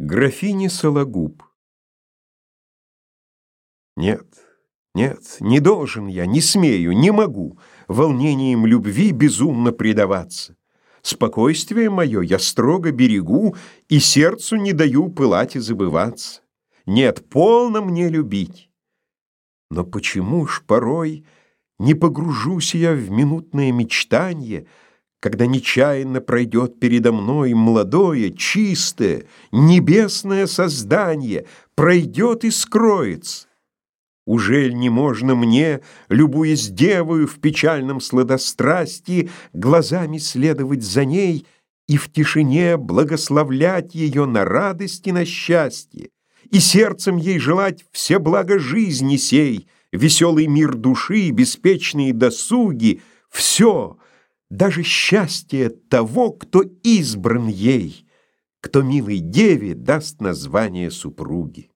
Графиня Сологуб Нет, нет, не должен я, не смею, не могу Волнением любви безумно предаваться. Спокойствие мое я строго берегу И сердцу не даю пылать и забываться. Нет, полно мне любить. Но почему ж порой Не погружусь я в минутное мечтанье, когда нечаянно пройдет передо мной молодое, чистое, небесное создание, пройдет и скроется. Ужель не можно мне, любуясь девою в печальном сладострастии, глазами следовать за ней и в тишине благословлять ее на радость и на счастье, и сердцем ей желать все блага жизни сей, веселый мир души, беспечные досуги, все — даже счастье того, кто избран ей, кто милой деве даст название супруги.